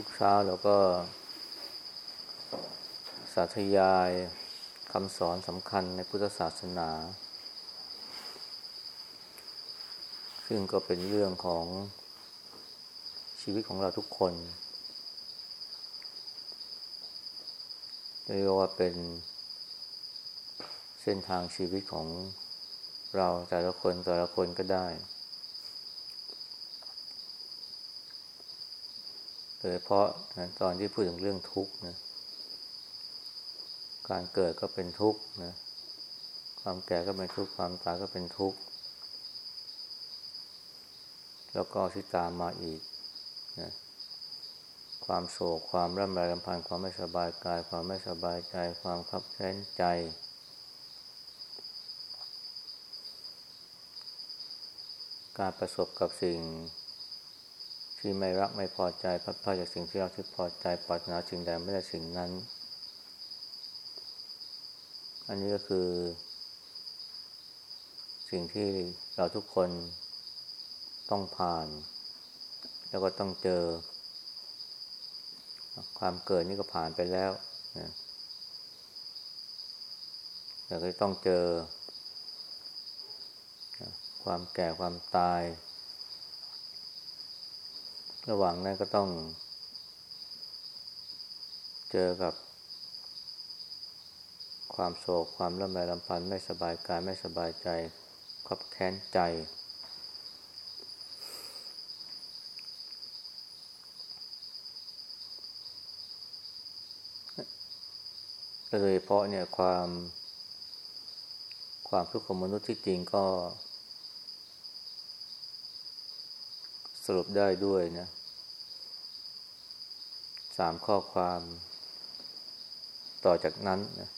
ทุกเช้าเราก็ สาธยายคำสอนสำคัญในพุทธศาสนา ซึ่งก็เป็นเรื่องของชีวิตของเราทุกคนเรียกว่าเป็นเส้นทางชีวิตของเราแต่ละคนแต่ละคนก็ได้ โดยเฉพาะตอนที่พูดถึงเรื่องทุกข์นะ การเกิดก็เป็นทุกข์นะ ความแก่ก็เป็นทุกข์ ความตายก็เป็นทุกข์ แล้วก็ที่ตามมาอีกนะความโศก ความร่ำไรรำพัน ความไม่สบายกาย ความไม่สบายใจ ความขับแค้นใจ การประสบกับสิ่ง ที่ไม่รักไม่พอใจพัดพาจากสิ่งที่เราที่พอใจปรารถนาสิ่งใดไม่ได้สิ่งนั้น อันนี้ก็คือ สิ่งที่เราทุกคนต้องผ่าน แล้วก็ต้องเจอ ความเกิดนี่ก็ผ่านไปแล้วนะแต่ก็ต้องเจอ ความแก่ความตาย ระหว่างนั้นก็ต้อง เจอกับ ความโศกความลำไรลำพันธ์ไม่สบายกายไม่สบายใจขับแค้นใจโดยเฉพาะเนี่ยความความทุกข์ของมนุษย์ที่จริงก็ สรุปได้ด้วยนะ สามข้อความต่อจากนั้นนะ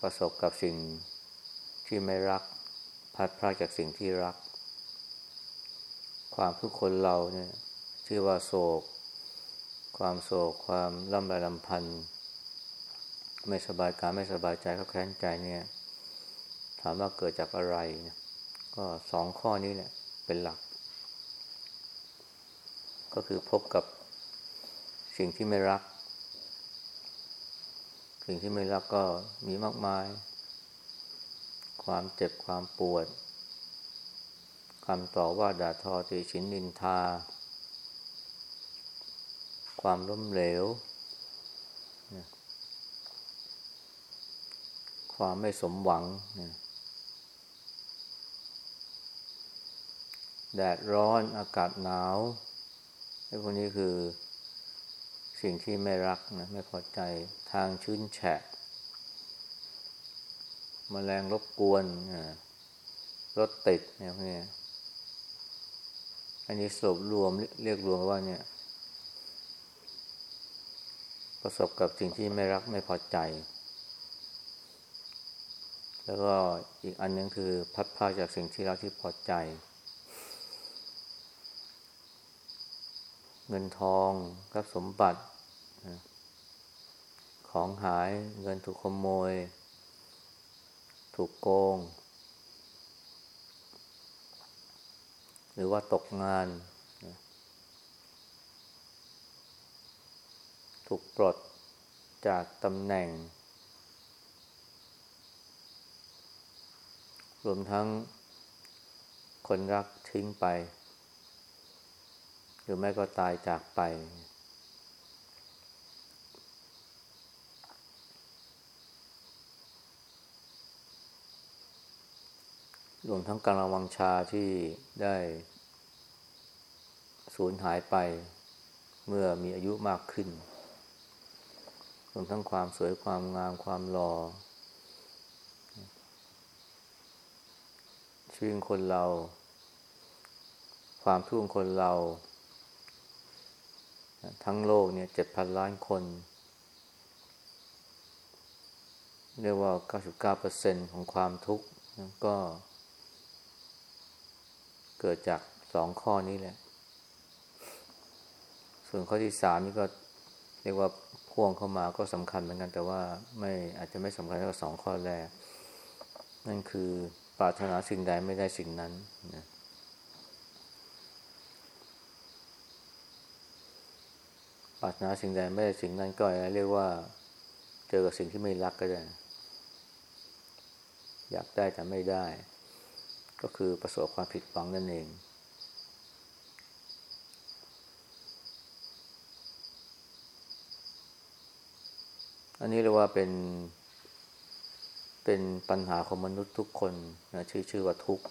ประสบกับสิ่งที่ไม่รักพัดพลาดจากสิ่งที่รัก ความทุกคนเราเนี่ยชื่อว่าโศก ความโศก ความล่ำไรลำพันธ์ไม่สบายกายไม่สบายใจเขาแค้นใจเนี่ย ถามว่าเกิดจากอะไร ก็สองข้อนี้แหละเป็นหลัก ก็คือพบกับ สิ่งที่ไม่รัก สิ่งที่ไม่รักก็มีมากมาย ความเจ็บความปวดคำต่อว่าด่าทอตีฉินนินทา ความล้มเหลว ความไม่สมหวัง แดดร้อนอากาศหนาวไอ้พวกนี้คือ สิ่งที่ไม่รักนะไม่พอใจทางชื้นแฉะมแมลงรบกวนรถติดเนี่ยพวกนี้อันนี้สรุปรวมเรียกรวมว่าเนี่ย ประสบกับสิ่งที่ไม่รักไม่พอใจ แล้วก็อีกอันนึงคือพัดพาจากสิ่งที่รักที่พอใจ เงินทองกับสมบัติ ของหายเงินถูกขโมย ถูกโกง หรือว่าตกงาน ถูกปลดจากตำแหน่ง รวมทั้งคนรักทิ้งไป หรือไม่ก็ตายจากไป รวมทั้งการระวังชาที่ได้สูญหายไปเมื่อมีอายุมากขึ้น รวมทั้งความสวยความงามความหลอ่อชีวิตคนเรา ความทุกข์คนเรา ทั้งโลกเนี่ยเจ็ดพันล้านคน เรียกว่าเก้าสิบเก้าเปอร์เซ็นของความทุกข์ก็ เกิดจากสองข้อนี้แหละ ส่วนข้อที่สามนี่ก็เรียกว่าพ่วงเข้ามาก็สำคัญเหมือนกัน แต่ว่าไม่อาจจะไม่สำคัญเท่าสองข้อแรก นั่นคือปรารถนาสิ่งใดไม่ได้สิ่งนั้นนะรารถนาสิ่งใดไม่ได้สิ่งนั้นก็เรียกว่า เจอกับสิ่งที่ไม่รักก็ได้ อยากได้แต่ไม่ได้ ก็คือประสบความผิดหวังนั่นเอง อันนี้เรียกว่าเป็น เป็นปัญหาของมนุษย์ทุกคนนะชื่อชื่อว่าทุกข์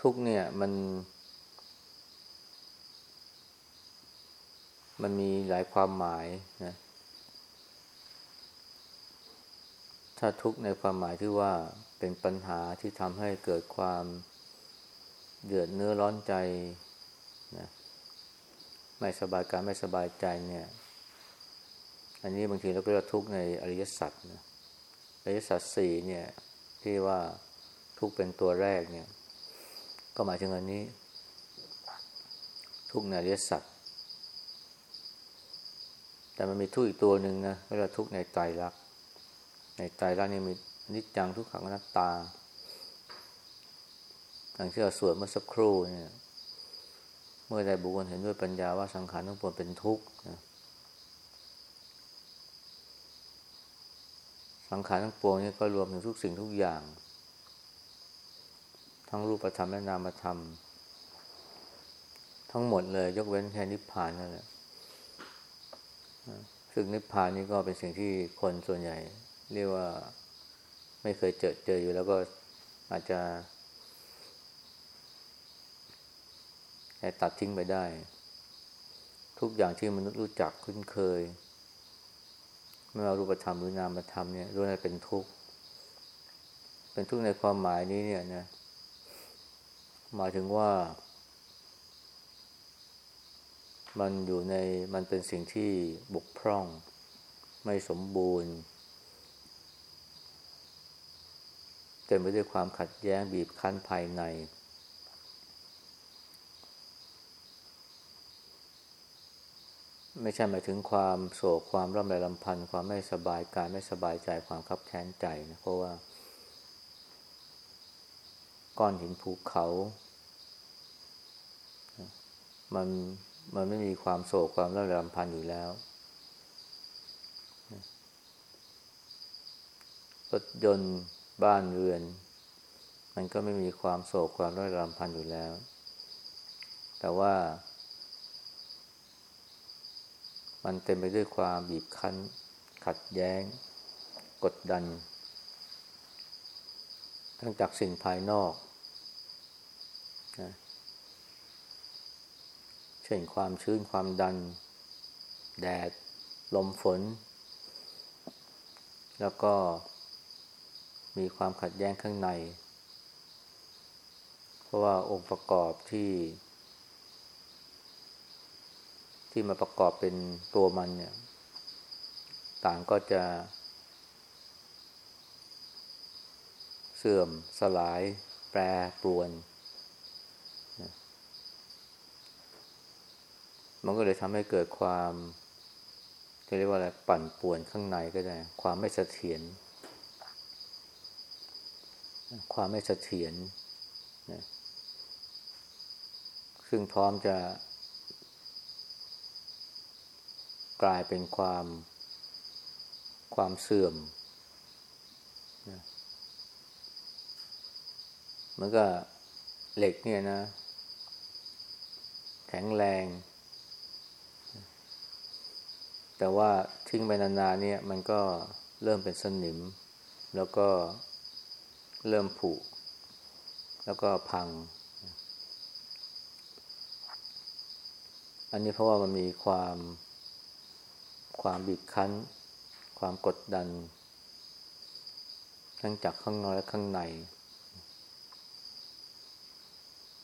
ทุกเนี่ยมัน มันมีหลายความหมายนะ ถ้าทุกในความหมายที่ว่าเป็นปัญหาที่ทำให้เกิดความเดือดเนื้อร้อนใจนะไม่สบายกายไม่สบายใจเนี่ย อันนี้บางทีเราก็เรียกทุกในอริยสัจนะอริยสัจสี่เนี่ยที่ว่าทุกเป็นตัวแรกเนี่ย ก็หมายถึงอันนี้ ทุกในอริยสัจแต่มันมีทุกอีกตัวหนึ่งนะเรียกว่าทุกในใจรัก ในใจรักนี่มีนิจจังทุกขังอนัตตาอย่างที่เราสวดเมื่อสักครู่เนี่ย เมื่อใดบุคคลเห็นด้วยปัญญาว่าสังขารทั้งปวงเป็นทุกข์นะสังขารทั้งปวงนี่ก็รวมถึงทุกสิ่งทุกอย่าง ทั้งรูปธรรมและนามธรรม ทั้งหมดเลยยกเว้นแค่นิพพานนั่นแหละซึ่งนิพพานนี่ก็เป็นสิ่งที่คนส่วนใหญ่ เรียกว่าไม่เคยเจอเจออยู่แล้วก็อาจจะตัดทิ้งไปได้ ทุกอย่างที่มนุษย์รู้จักคุ้นเคย ไม่ว่ารูปธรรมหรือนามธรรมเนี่ยล้วนเป็นทุกข์ เป็นทุกข์ในความหมายนี้เนี่ยนะหมายถึงว่า มันอยู่ในมันเป็นสิ่งที่บกพร่อง ไม่สมบูรณ์เต็มไปด้วยความขัดแย้งบีบคั้นภายใน ไม่ใช่หมายถึงความโศกความร่ำไรลำพันธ์ความไม่สบายกายไม่สบายใจความคับแค้นใจนะเพราะว่า ก้อนหินภูเขา มันมันไม่มีความโศกความร่ำไรลำพันธ์อยู่แล้วรถยนต์ บ้านเรือน มันก็ไม่มีความโศกความร่ำรำพันอยู่แล้ว แต่ว่า มันเต็มไปด้วยความบีบคั้น ขัดแย้ง กดดัน ทั้งจากสิ่งภายนอกนะเช่นความชื้นความดัน แดด ลมฝน แล้วก็ มีความขัดแย้งข้างใน เพราะว่าองค์ประกอบที่ ที่มาประกอบเป็นตัวมันเนี่ย ต่างก็จะ เสื่อมสลาย แปรปรวน มันก็เลยทำให้เกิดความจะเรียกว่าอะไรปั่นป่วนข้างในก็ได้ ความไม่เสถียร ความไม่เสถียรนะซึ่งพร้อมจะ กลายเป็นความความเสื่อมมันก็เหล็กเนี่ยนะ แข็งแรง แต่ว่าทิ้งไปนานๆเนี่ย มันก็เริ่มเป็นสนิม แล้วก็ เริ่มผุ แล้วก็พัง อันนี้เพราะว่ามันมีความความบีบคั้น ความกดดัน ทั้งจากข้างนอกและข้างใน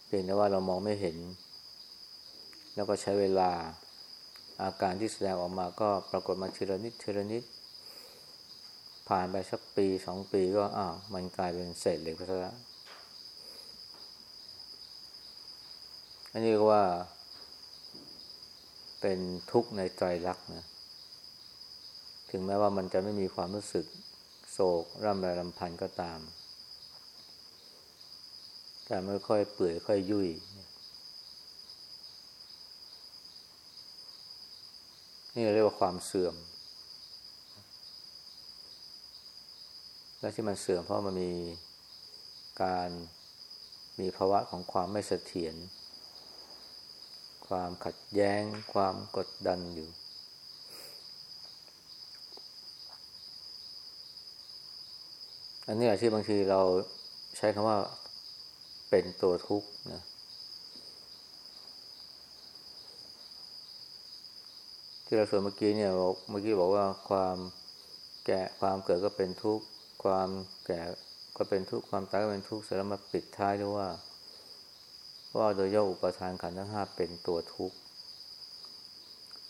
เพียงแต่ว่าเรามองไม่เห็น แล้วก็ใช้เวลาอาการที่แสดงออกมาก็ปรากฏมาทีละนิดทีละนิด ผ่านไปสักปีสองปีก็อ้าวมันกลายเป็นเศษเหล็กไปซะแล้วอันนี้ก็ว่า เป็นทุกข์ในใจรักนะถึงแม้ว่ามันจะไม่มีความรู้สึกโศกร่ำไรลำพันก็ตาม แต่ไม่ค่อยเปื่อยค่อยยุ่ยนี่เรียกว่าความเสื่อม และที่มันเสื่อมเพราะมันมีการมีภาวะของความไม่เสถียร ความขัดแย้ง ความกดดันอยู่ อันนี้แหละที่บางทีเราใช้คำว่าเป็นตัวทุกข์นะ ที่เราสวนเมื่อกี้เนี่ยเมื่อกี้บอกว่าความแก่ความเกิดก็เป็นทุกข์ ความแก่ก็เป็นทุกข์ความตายก็เป็นทุกข์เสร็จแล้วมาปิดท้ายด้วยว่า ว่าโดยย่ออุปทานขันธ์ทั้งห้าเป็นตัวทุกข์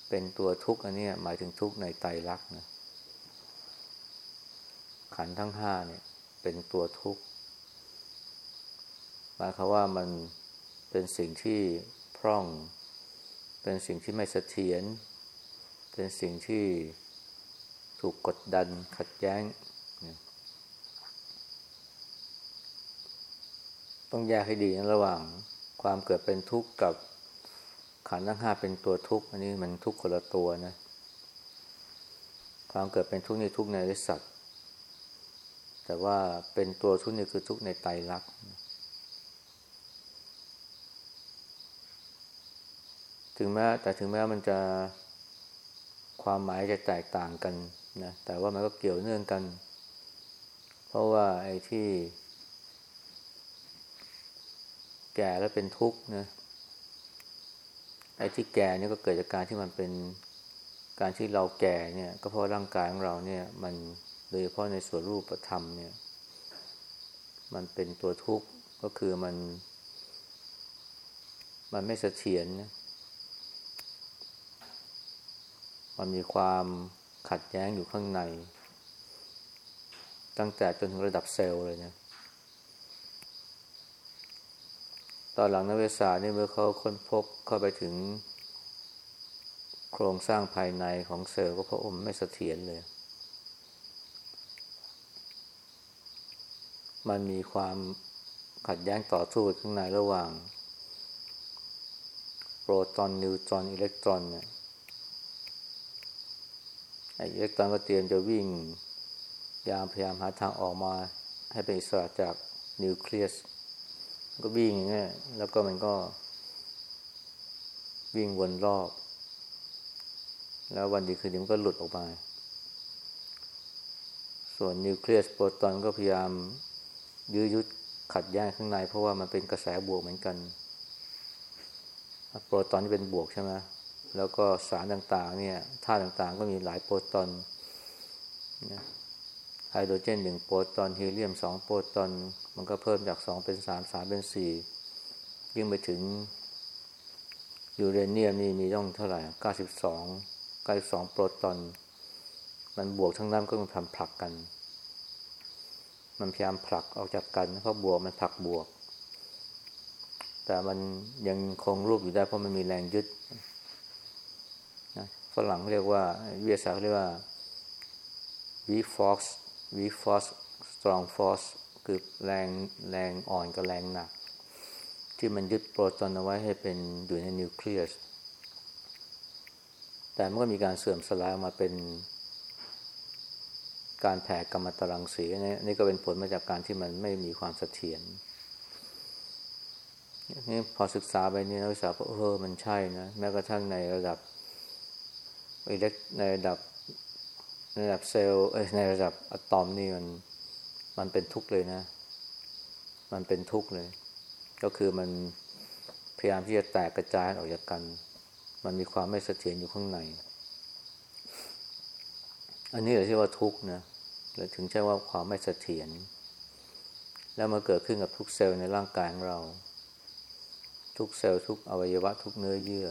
เป็นตัวทุกข์อันนี้หมายถึงทุกข์ในไตรลักษณ์นะขันธ์ทั้งห้าเนี่ย เป็นตัวทุกข์หมายความว่ามันเป็นสิ่งที่พร่อง เป็นสิ่งที่ไม่เสถียรเป็นสิ่งที่ถูกกดดันขัดแย้ง ต้องแยกให้ดีนะระหว่างความเกิดเป็นทุกข์กับขันธ์ทั้งห้าเป็นตัวทุกข์อันนี้มันทุกข์คนละตัวนะ ความเกิดเป็นทุกข์นี่ทุกข์ในริสัตแต่ว่าเป็นตัวทุกข์นี่คือทุกข์ในไตรลักษณ์ถึงแม้แต่ถึงแม้มันจะความหมายจะแตกต่างกันนะแต่ว่ามันก็เกี่ยวเนื่องกัน เพราะว่าไอ้ที่ แก่แล้วเป็นทุกข์นะไอ้ที่แก่นี่ก็เกิดจากการที่มันเป็นการที่เราแก่เนี่ย ก็เพราะร่างกายของเราเนี่ย มันโดยเฉพาะในส่วนรูปธรรมเนี่ย มันเป็นตัวทุกข์ก็คือมัน มันไม่เสถียรนะมันมีความขัดแย้งอยู่ข้างใน ตั้งแต่จนถึงระดับเซลล์เลยนะ ตอนหลังนักวิทยาศาสตร์นี่เมื่อเขาค้นพบเข้าไปถึง โครงสร้างภายในของเซลล์ก็เพราะอมไม่เสถียรเลย มันมีความขัดแย้งต่อสู้ข้างในระหว่าง โปรตอนนิวตรอนอิเล็กตรอนเนี่ยไออิเล็กตรอนก็เตรียมจะวิ่งยามพยายามหาทางออกมาให้เป็นอิสระจากนิวเคลียส ก็วิ่งอย่างเงี้ยแล้วก็มันก็ วิ่งวนรอบ แล้ววันดีคืนดีมันก็หลุดออกมา ส่วนนิวเคลียสโปรตอนก็พยายามยื้อยุดขัดแย้งข้างใน เพราะว่ามันเป็นกระแสบวกเหมือนกัน โปรตอนนี่เป็นบวกใช่ไหมแล้วก็สารต่างๆ เนี่ยธาตุต่างๆ ก็มีหลายโปรตอนนะ ไฮโดรเจนหนึ่งโปรตอนฮีเลียมสองโปรตอน มันก็เพิ่มจากสองเป็นสามสามเป็นสี่ยิ่งไปถึงยูเรเนียมนี่มีต้องเท่าไหร่เก้าสิบสองเก้าสิบสองโปรตอน มันบวกทั้งนั้นก็มันทำผลักกัน มันพยายามผลักออกจากกันเพราะบวกมันผลักบวก แต่มันยังคงรูปอยู่ได้เพราะมันมีแรงยึดฝรั่งเรียกว่าวิทยาศาสตร์เรียกว่า weak force weak force strong force คือแรงแรงอ่อนกับแรงหนัก ที่มันยึดโปรตอนเอาไว้ให้เป็นอยู่ในนิวเคลียสแต่มันก็มีการเสื่อมสลายออกมาเป็นการแผ่กรรมตรังสีนี่นี่ก็เป็นผลมาจากการที่มันไม่มีความเสถียรนี่พอศึกษาไปนี่นักวิชาก็เออมันใช่นะ แม้กระทั่งในระดับอิเล็กในระดับ ในระดับเซลล์ในระดับอะตอมนี่มันมันเป็นทุกข์เลยนะ มันเป็นทุกข์เลย ก็คือมันพยายามที่จะแตกกระจายออกจากกัน มันมีความไม่เสถียรอยู่ข้างใน อันนี้เราเรียกว่าทุกข์นะหรือถึงใช่ว่าความไม่เสถียร แล้วมาเกิดขึ้นกับทุกเซลล์ในร่างกายของเรา ทุกเซลล์ทุกอวัยวะทุกเนื้อเยื่อ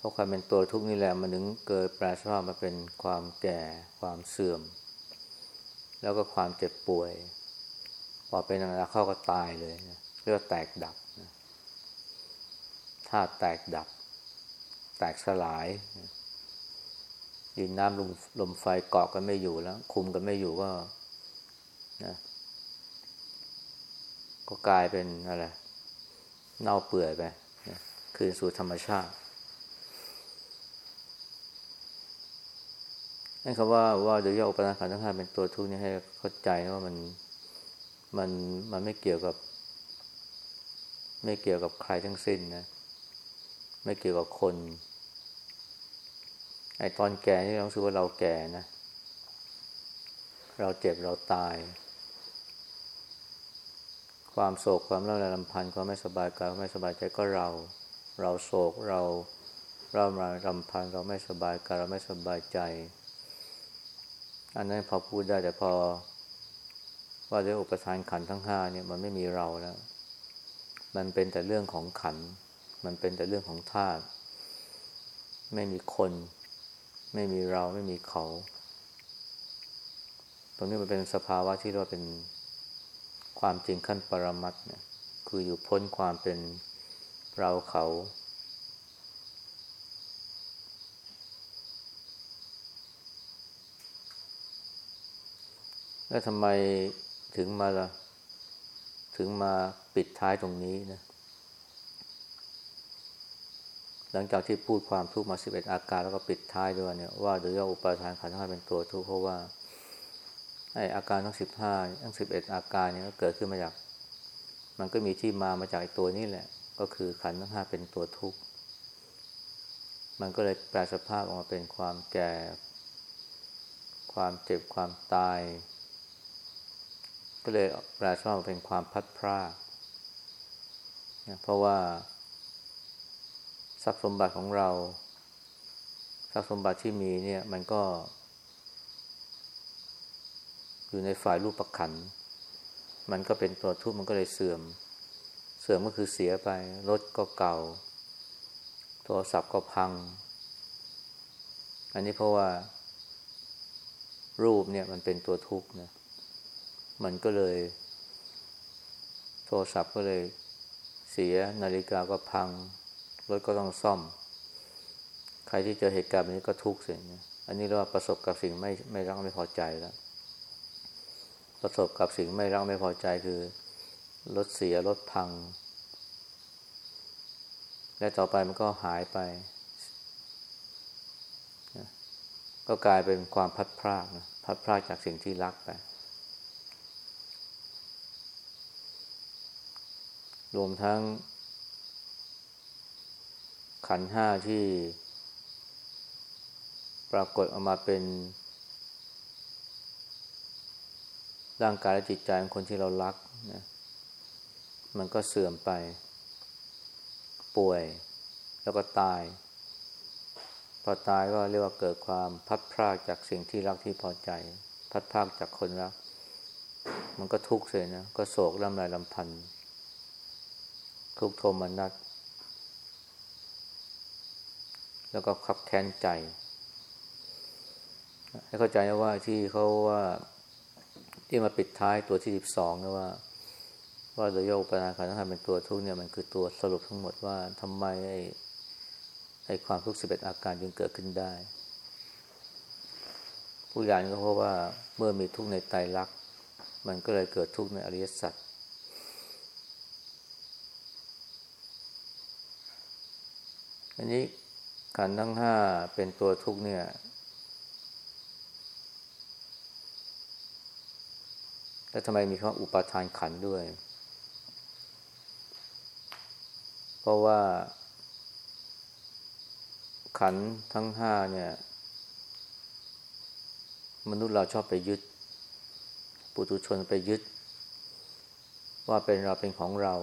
เพราะความเป็นตัวทุกนี่แหละมันถึงเกิดแปลสภาพมาเป็นความแก่ความเสื่อม แล้วก็ความเจ็บป่วย พอเป็นอะไรเข้าก็ตายเลยนะเรียกว่าแตกดับนะธาตุแตกดับ แตกสลายดินน้ำลมลมไฟเกาะกันไม่อยู่แล้ว คุมกันไม่อยู่ก็นะก็กลายเป็นอะไรเน่าเปื่อยไปคืนสู่ธรรมชาติ นั่นคำว่าว่าโดยย่ออุปทานขันธ์ทั้งห้าเป็นตัวทุกข์นี่ให้เข้าใจว่ามันมันมันไม่เกี่ยวกับ ไม่เกี่ยวกับใครทั้งสิ้นนะ ไม่เกี่ยวกับคน ไอตอนแก่นี่เราสึกว่าเราแก่นะ เราเจ็บเราตาย ความโศกความเล่าลำพันธ์ความไม่สบายกายไม่สบายใจก็เรา เราโศกเราเรามาลำพันธ์เราไม่สบายกายเราไม่สบายใจ อันนั้นพอพูดได้แต่พอ ว่าด้วยอุปทานขันทั้งห้าเนี่ย มันไม่มีเราแล้ว มันเป็นแต่เรื่องของขัน มันเป็นแต่เรื่องของธาตุไม่มีคน ไม่มีเราไม่มีเขา ตรงนี้มันเป็นสภาวะที่เรียกว่าเป็นความจริงขั้นปรมัตเนี่ย คืออยู่พ้นความเป็นเราเขา แล้วทำไมถึงมาละถึงมาปิดท้ายตรงนี้นะ หลังจากที่พูดความทุกข์มาสิบเอ็ดอาการแล้วก็ปิดท้ายด้วยเนี่ยว่าโดยย่ออุปาทานขันธ์ห้าเป็นตัวทุกข์เพราะว่าไออาการทั้งสิบห้าทั้งสิบเอ็ดอาการเนี่ยก็เกิดขึ้นมาจาก มันก็มีที่มามาจากตัวนี้แหละ ก็คือขันธ์ทั้งห้าเป็นตัวทุกข์มันก็เลยแปลสภาพออกมาเป็นความแก่ ความเจ็บความตาย ก็เลยแปลสภาพเป็นความพัดพรากเพราะว่า ทรัพย์สมบัติของเรา ทรัพย์สมบัติที่มีเนี่ย มันก็ อยู่ในฝ่ายรูปประคัน มันก็เป็นตัวทุกข์มันก็เลยเสื่อม เสื่อมก็คือเสียไป รถก็เก่า โทรศัพท์ก็พัง อันนี้เพราะว่า รูปเนี่ยมันเป็นตัวทุกข์นะ มันก็เลย โทรศัพท์ก็เลยเสียนาฬิกาก็พังรถก็ต้องซ่อม ใครที่เจอเหตุการณ์แบบนี้ก็ทุกข์เสียอันนี้เรียกว่าประสบกับสิ่งไม่ไม่รักไม่พอใจแล้ว ประสบกับสิ่งไม่รักไม่พอใจคือรถเสียรถพัง และต่อไปมันก็หายไป ก็กลายเป็นความพัดพรากนะพัดพรากจากสิ่งที่รักไป รวมทั้ง ขันห้าที่ ปรากฏออกมาเป็น ร่างกายและจิตใจของคนที่เรารักนะมันก็เสื่อมไป ป่วย แล้วก็ตาย พอตายก็เรียกว่าเกิดความพัดพรากจากสิ่งที่รักที่พอใจ พัดพรากจากคนรัก มันก็ทุกข์เลยนะ ก็โศกลำลายลำพันธ์ ทุกโทมนัสแล้วก็ขับแค้นใจ ให้เข้าใจนะว่าที่เขาว่าที่มาปิดท้ายตัวที่สิบสองนะว่า ว่าโดยโยกปนาคารทั้งเป็นตัวทุกเนี่ยมันคือตัวสรุปทั้งหมดว่าทำไมไอ้ไอ้ความทุกข์สิบเอ็ดอาการจึงเกิดขึ้นได้ ผู้ยานก็เพราะว่าเมื่อมีทุกข์ในไตรลักษณ์มันก็เลยเกิดทุกข์ในอริยสัจ อันนี้ขันทั้งห้าเป็นตัวทุกเนี่ย แล้วทำไมมีคำอุปาทานขันด้วย เพราะว่า ขันทั้งห้าเนี่ย มนุษย์เราชอบไปยึด ปุถุชนไปยึด ว่าเป็นเราเป็นของเรา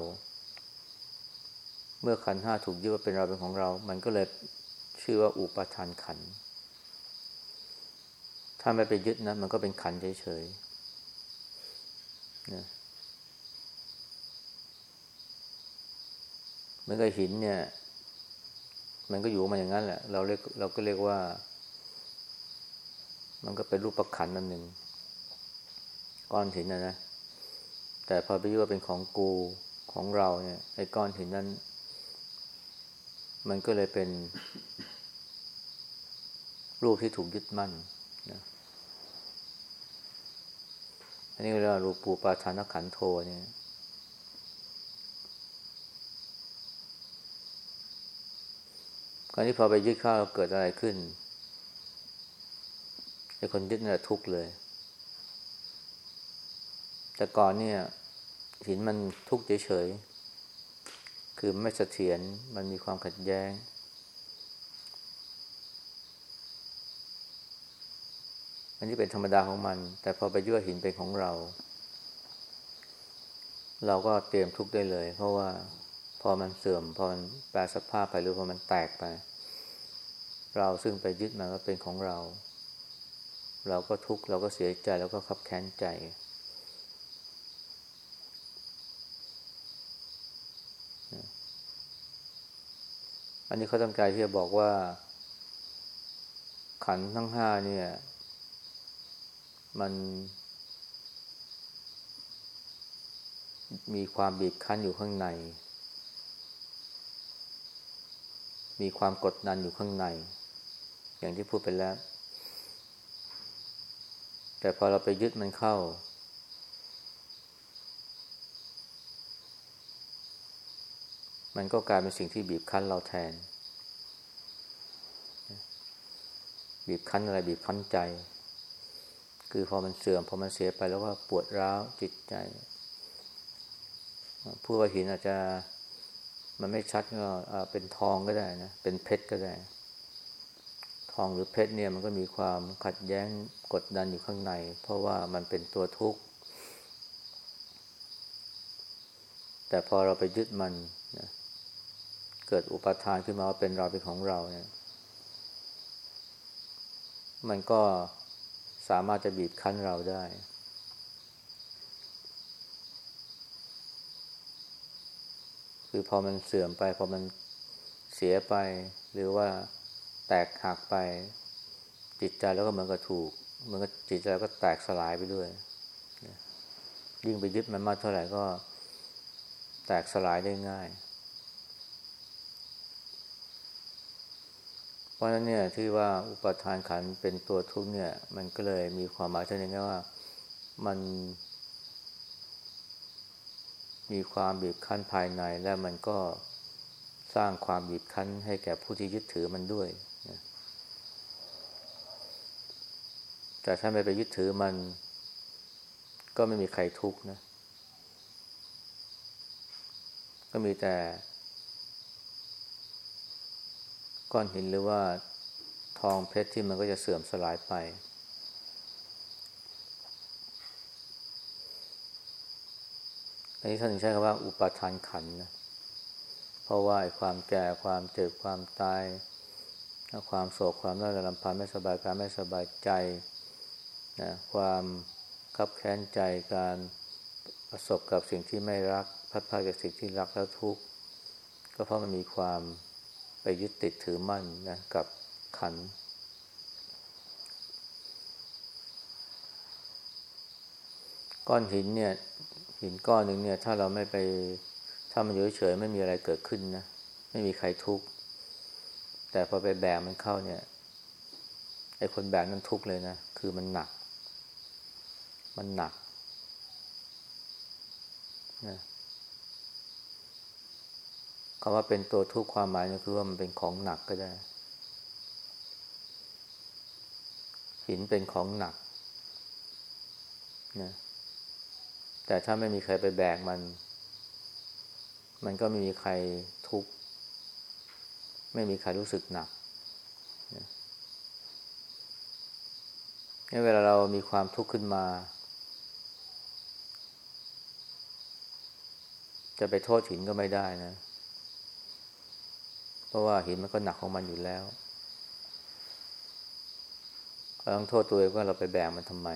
เมื่อขันห้าถูกยึดว่าเป็นเราเป็นของเรา มันก็เลยชื่อว่าอุปทานขัน ถ้าไม่ไปยึดนะ มันก็เป็นขันเฉยๆนะเหมือนกับหินเนี่ย มันก็อยู่มาอย่างนั้นแหละ เราเรียกเราก็เรียกว่า มันก็เป็นรูปประขันนั่นหนึ่งก้อนหินนะนะแต่พอไปยึดว่าเป็นของกูของเราเนี่ยไอ้ก้อนหินนั้น มันก็เลยเป็น รูปที่ถูกยึดมั่นนะอันนี้เรียกว่ารูปูปาชานขันโทเนี่ยคราวนี้พอไปยึดข้าวเกิดอะไรขึ้นไอ้คนยึดเนี่ยทุกข์เลย แต่ก่อนเนี่ยหินมันทุกข์เฉยๆ คือไม่เสถียรมันมีความขัดแย้ง อันนี้เป็นธรรมดาของมัน แต่พอไปยึดหินเป็นของเรา เราก็เตรียมทุกข์ได้เลย เพราะว่าพอมันเสื่อม พอมันแปลสภาพไปหรือพอมันแตกไป เราซึ่งไปยึดมันว่าเป็นของเรา เราก็ทุกข์เราก็เสียใจ แล้วก็ขับแค้นใจ อันนี้เขาตั้งใจที่จะบอกว่า ขันทั้งห้าเนี่ย มัน มีความบีบคั้นอยู่ข้างใน มีความกดดันอยู่ข้างใน อย่างที่พูดไปแล้ว แต่พอเราไปยึดมันเข้า มันก็กลายเป็นสิ่งที่บีบคั้นเราแทน บีบคั้นอะไรบีบคั้นใจ คือพอมันเสื่อมพอมันเสียไปแล้วก็ปวดร้าวจิตใจผู้ว่าหินอาจจะมันไม่ชัดก็เป็นทองก็ได้นะ เป็นเพชรก็ได้ ทองหรือเพชรเนี่ยมันก็มีความขัดแย้งกดดันอยู่ข้างใน เพราะว่ามันเป็นตัวทุกข์ แต่พอเราไปยึดมัน เกิดอุปทานขึ้นมาว่าเป็นเราเป็นของเราเนี่ย มันก็สามารถจะบีบคั้นเราได้ คือพอมันเสื่อมไป พอมันเสียไป หรือว่าแตกหักไป จิตใจแล้วก็เหมือนกับถูกเหมือนกับจิตใจก็แตกสลายไปด้วย ยิ่งไปยึดมันมากเท่าไหร่ก็แตกสลายได้ง่าย เพราะฉะนั้นเนี่ยที่ว่าอุปทานขันเป็นตัวทุกข์เนี่ย มันก็เลยมีความหมายเช่นนี้ว่ามัน มีความบีบคั้นภายในและมันก็สร้างความบีบคั้นให้แก่ผู้ที่ยึดถือมันด้วยแต่ถ้าไม่ไปยึดถือมัน ก็ไม่มีใครทุกข์นะ ก็มีแต่ ก้อนหินหรือว่าทองเพชรที่มันก็จะเสื่อมสลายไป อันนี้ท่านใช้คำว่าอุปทานขันนะ เพราะว่าความแก่ความเจ็บความตาย ความโศกความน่าจะลำพันไม่สบายกายไม่สบายใจนะความคับแค้นใจการประสบกับสิ่งที่ไม่รัก พัดพาจากสิ่งที่รักแล้วทุกข์ก็เพราะมันมีความ ยึดติดถือมั่นนะกับขัน ก้อนหินเนี่ย หินก้อนหนึ่งเนี่ย ถ้าเราไม่ไปถ้ามันอยู่เฉยไม่มีอะไรเกิดขึ้นนะไม่มีใครทุกข์แต่พอไปแบกมันเข้าเนี่ยไอ้คนแบกนั้นทุกข์เลยนะคือมันหนัก มันหนักนะ คำว่าเป็นตัวทุกข์ความหมายก็คือว่ามันเป็นของหนักก็ได้ หินเป็นของหนักนะแต่ถ้าไม่มีใครไปแบกมัน มันก็ไม่มีใครทุกข์ไม่มีใครรู้สึกหนักนเวลาเรามีความทุกข์ขึ้นมา จะไปโทษหินก็ไม่ได้นะ ราะว่าหินมันก็หนักของมันอยู่แล้วเราต้องโทษตัวเองว่าเราไปแบกมันทำไม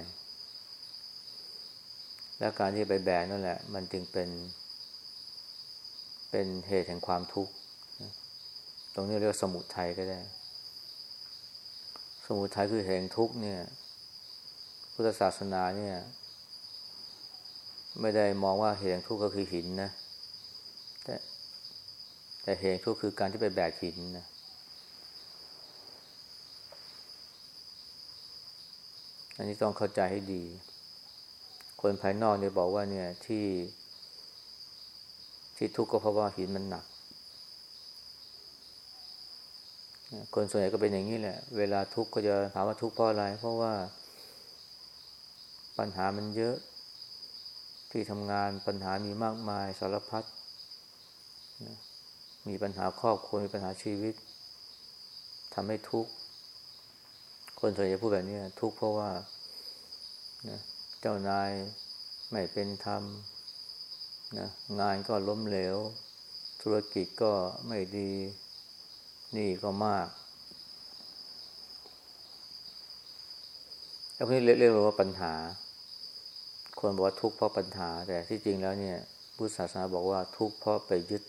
และการที่ไปแบกนั่นแหละ มันจึงเป็น เป็นเหตุแห่งความทุกข์ ตรงนี้เรียกสมุทัยก็ได้ สมุทัยคือเหตุแห่งทุกข์เนี่ย พุทธศาสนาเนี่ย ไม่ได้มองว่าเหตุแห่งทุกข์ก็คือหินนะ แต่ แต่เหตุก็คือการที่ไปแบกหินนะอันนี้ต้องเข้าใจให้ดี คนภายนอกเนี่ยบอกว่าเนี่ยที่ ที่ทุกข์ก็เพราะว่าหินมันหนัก คนส่วนใหญ่ก็เป็นอย่างนี้แหละ เวลาทุกข์ก็จะถามว่าทุกข์เพราะอะไร เพราะว่าปัญหามันเยอะ ที่ทำงานปัญหามีมากมายสารพัด มีปัญหาครอบครัวมีปัญหาชีวิตทำให้ทุกข์คนส่วนใหญ่พูดแบบนี้ทุกข์เพราะว่าเจ้านายไม่เป็นธรรมนะงานก็ล้มเหลว ธุรกิจก็ไม่ดีนี่ก็มากแล้วนี้เรียกว่าปัญหา คนบอกว่าทุกข์เพราะปัญหา แต่ที่จริงแล้วเนี่ยพุทธศาสนาบอกว่าทุกข์เพราะไปยึด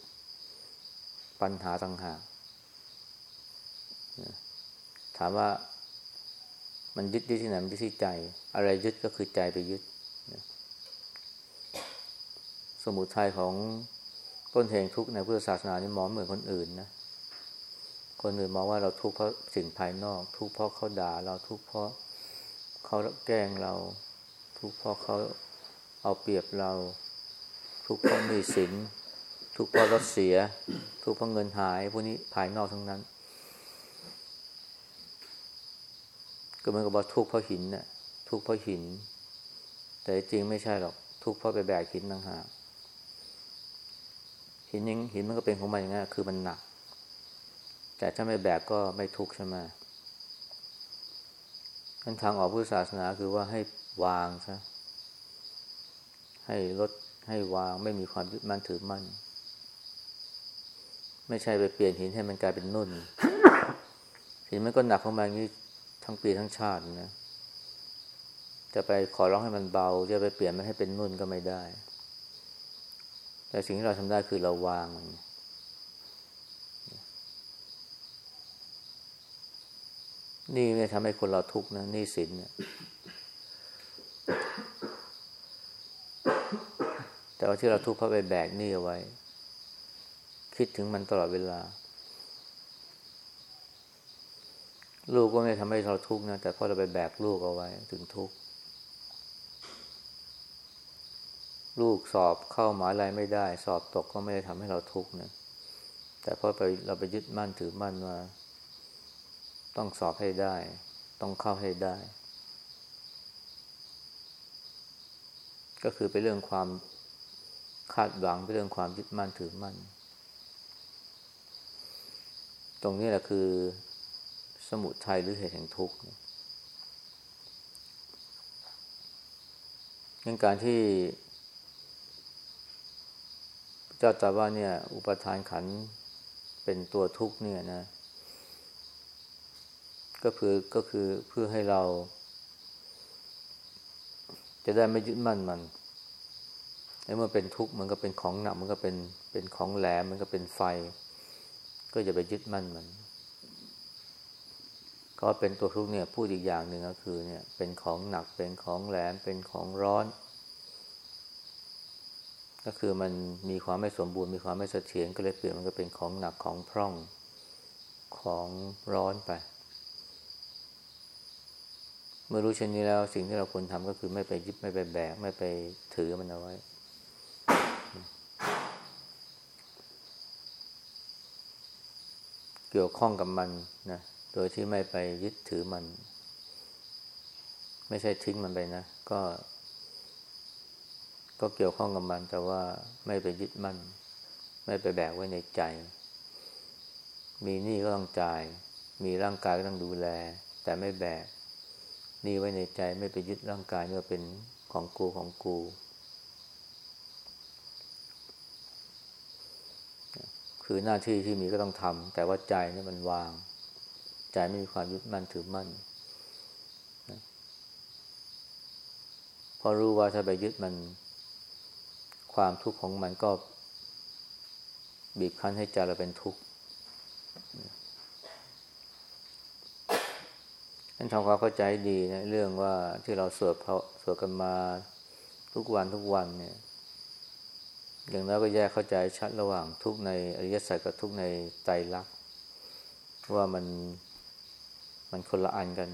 ปัญหาต่างหากถามว่ามันยึดที่ไหนมันยึดที่ใจ อะไรยึดก็คือใจไปยึด สมุทัยของต้นเหตุทุกข์ในพุทธศาสนานี่มองเหมือนคนอื่นนะ คนอื่นมองว่าเราทุกข์เพราะสิ่งภายนอก ทุกข์เพราะเขาด่า เราทุกข์เพราะเขาแกล้งเรา ทุกข์เพราะเขาเอาเปรียบเรา ทุกข์เพราะมีสิน ทุกข์เพราะรถเสีย ทุกข์เพราะเงินหายพวกนี้ภายนอกทั้งนั้น ก็เหมือนกับว่าทุกข์เพราะหินนะ่ะทุกข์เพราะหิน แต่จริงไม่ใช่หรอก ทุกข์เพราะไปแบกหินต่างหากหินยังหินมันก็เป็นของมันอย่างนั้นคือมันหนัก แต่ถ้าไม่แบกก็ไม่ทุกข์ใช่ไหมนั้นทางออกพุทธศาสนาคือว่าให้วางซะให้ลดให้วางไม่มีความยึดมั่นถือมั่น ไม่ใช่ไปเปลี่ยนหินให้มันกลายเป็นนุ่น หินมันก็หนักของมันนี้ทั้งปีทั้งชาตินะ จะไปขอร้องให้มันเบา จะไปเปลี่ยนมันให้เป็นนุ่นก็ไม่ได้ แต่สิ่งที่เราทำได้คือเราวางมันนี่ไม่ทำให้คนเราทุกข์นะนี่สินเนี่ยแต่ว่าที่เราทุกข์เพราะไปแบกนี่เอาไว้ คิดถึงมันตลอดเวลา ลูกก็ไม่ทำให้เราทุกข์นะ แต่พอเราไปแบกลูกเอาไว้ถึงทุกข์ ลูกสอบเข้าหมายอะไรไม่ได้ สอบตกก็ไม่ได้ทำให้เราทุกข์นะ แต่พอไปเราไปยึดมั่นถือมั่นว่า ต้องสอบให้ได้ ต้องเข้าให้ได้ ก็คือเป็นเรื่องความคาดหวังเป็นเรื่องความยึดมั่นถือมั่น ตรงนี้แหละคือสมุทัยหรือเหตุแห่งทุกข์งั้นการที่เจ้าตาว่าเนี่ย อุปทานขันเป็นตัวทุกข์เนี่ยนะ ก็คือก็คือเพื่อให้เรา จะได้ไม่ยึดมั่นมันแล้เมื่อเป็นทุกข์มันก็เป็นของหนักมันก็เป็นเป็นของแหลมมันก็เป็นไฟ ก็จะไปยึดมั่นมัน ก็เป็นตัวทุกข์เนี่ยพูดอีกอย่างหนึ่งก็คือเนี่ย เป็นของหนักเป็นของแหลมเป็นของร้อน ก็คือมันมีความไม่สมบูรณ์มีความไม่เสถียรก็เลยเปลี่ยนมันก็เป็นของหนักของพร่องของร้อนไป เมื่อรู้เช่นนี้แล้วสิ่งที่เราควรทำก็คือไม่ไปยึดไม่ไปแบก ไม่ไปถือมันเอาไว้ เกี่ยวข้องกับมันนะโดยที่ไม่ไปยึดถือมัน ไม่ใช่ทิ้งมันไปนะ ก็ ก็เกี่ยวข้องกับมัน แต่ว่าไม่ไปยึดมัน ไม่ไปแบกไว้ในใจ มีหนี้ก็ต้องจ่าย มีร่างกายก็ต้องดูแล แต่ไม่แบกหนี่ไว้ในใจ ไม่ไปยึดร่างกายว่าเป็นของกูของกู คือหน้าที่ที่มีก็ต้องทำแต่ว่าใจนี่มันวาง ใจไม่มีความยึดมั่นถือมั่นพอรู้ว่าถ้าไปยึดมัน ความทุกข์ของมันก็ บีบคั้นให้ใจเราเป็นทุกข์ท่นทำความเข้าใจดีนะเรื่องว่าที่เราสวดสวดกันมาทุกวันทุกวันเนี่ย อย่างน้อยก็แยกเข้าใจชัดระหว่างทุกในอริยสัจกับทุกในใจรักว่ามันมันคนละอันกัน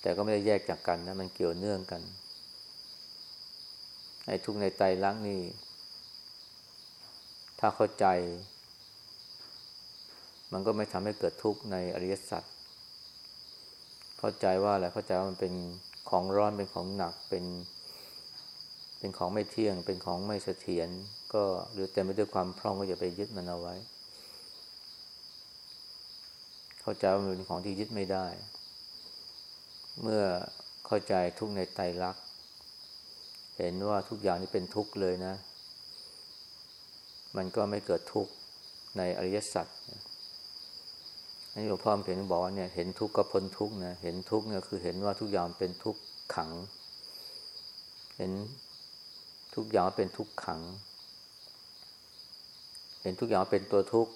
แต่ก็ไม่ได้แยกจากกันนะมันเกี่ยวเนื่องกันไอ้ทุกในใจรักนี่ ถ้าเข้าใจ มันก็ไม่ทำให้เกิดทุกข์ในอริยสัจเข้าใจว่าอะไรเข้าใจว่ามันเป็นของร้อนเป็นของหนักเป็น เป็นของไม่เที่ยง เป็นของไม่เสถียรก็หรือเต็มไปด้วยความพร่องก็อย่าไปยึดมันเอาไว้ เข้าใจว่ามันเป็นของที่ยึดไม่ได้ เมื่อเข้าใจทุกในไตรลักษณ์เห็นว่าทุกอย่างนี้เป็นทุกข์เลยนะ มันก็ไม่เกิดทุกข์ในอริยสัจอันนี้หลวงพ่อเพียงบอกว่าเนี่ยเห็นทุกข์ก็พ้นทุกข์นะ เห็นทุกข์เนี่ยคือเห็นว่าทุกอย่างเป็นทุกข์ขัง เห็น ทุกอย่างเป็นทุกข์ขัง เห็นทุกอย่างเป็นตัวทุกข์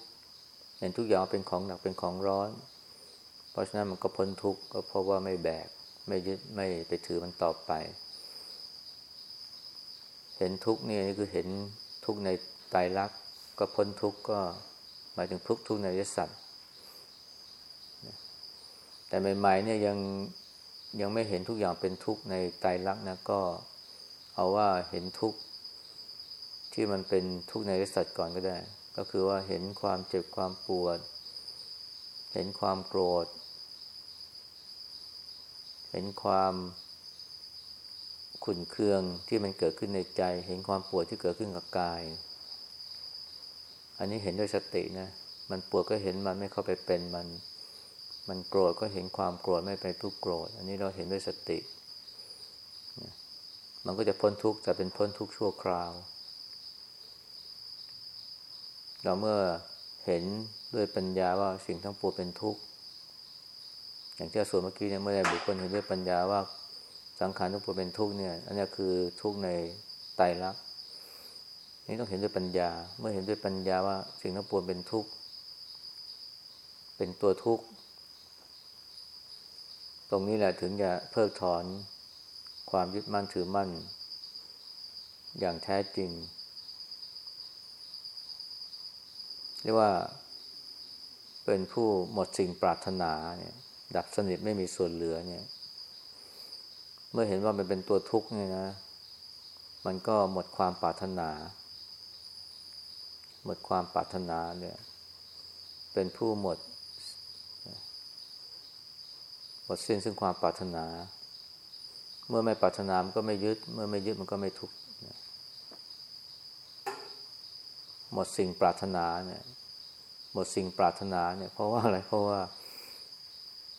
เห็นทุกอย่างเป็นของหนักเป็นของร้อน เพราะฉะนั้นมันก็พ้นทุกข์ก็เพราะว่าไม่แบก ไม่ยึดไม่ไปถือมันต่อไป เห็นทุกข์นี่นี่คือเห็นทุกข์ในไตรลักษณ์ก็พ้นทุกข์ก็หมายถึงทุกทุกข์ในยสัตว์แต่ใหม่ๆเนี่ยยังยังไม่เห็นทุกอย่างเป็นทุกข์ในไตรลักษณ์นะก็ เอาว่าเห็นทุกข์ที่มันเป็นทุกข์ในสัตว์ก่อนก็ได้ ก็คือว่าเห็นความเจ็บความปวด เห็นความโกรธ เห็นความขุ่นเคืองที่มันเกิดขึ้นในใจ เห็นความปวดที่เกิดขึ้นกับกาย อันนี้เห็นด้วยสตินะ มันปวดก็เห็นมันไม่เข้าไปเป็นมัน มันโกรธก็เห็นความโกรธไม่ไปทุกโกรธ อันนี้เราเห็นด้วยสติ มันก็จะพ้นทุกข์แต่เป็นพ้นทุกข์ชั่วคราว เราเมื่อเห็นด้วยปัญญาว่าสิ่งทั้งปวงเป็นทุกข์ อย่างที่ส่วนเมื่อกี้เนี่ยเมื่อใดบุคคลเห็นด้วยปัญญาว่าสังขารทุกปวงเป็นทุกข์เนี่ย อันนี้คือทุกข์ในไตรลักษณ์นี่ต้องเห็นด้วยปัญญา เมื่อเห็นด้วยปัญญาว่าสิ่งทั้งปวงเป็นทุกข์ เป็นตัวทุกข์ ตรงนี้แหละถึงจะเพิกถอน ความยึดมั่นถือมั่น อย่างแท้จริง เรียกว่า เป็นผู้หมดสิ่งปรารถนาเนี่ย ดับสนิทไม่มีส่วนเหลือเนี่ย เมื่อเห็นว่ามันเป็นตัวทุกข์เนี่ยนะ มันก็หมดความปรารถนา หมดความปรารถนาเนี่ย เป็นผู้หมดหมดสิ้นซึ่งความปรารถนา เมื่อไม่ปรารถนามันก็ไม่ยึด เมื่อไม่ยึดมันก็ไม่ทุกข์หมดสิ่งปรารถนาเนี่ย หมดสิ่งปรารถนาเนี่ย เพราะว่าอะไรเพราะว่า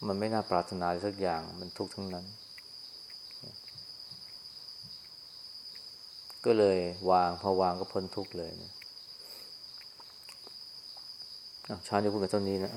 มันไม่น่าปรารถนาสักอย่างมันทุกข์ทั้งนั้น ก็เลยวางพอวางก็พ้นทุกข์เลยเนี่ยชาญจะพูดกับเท่านี้นะ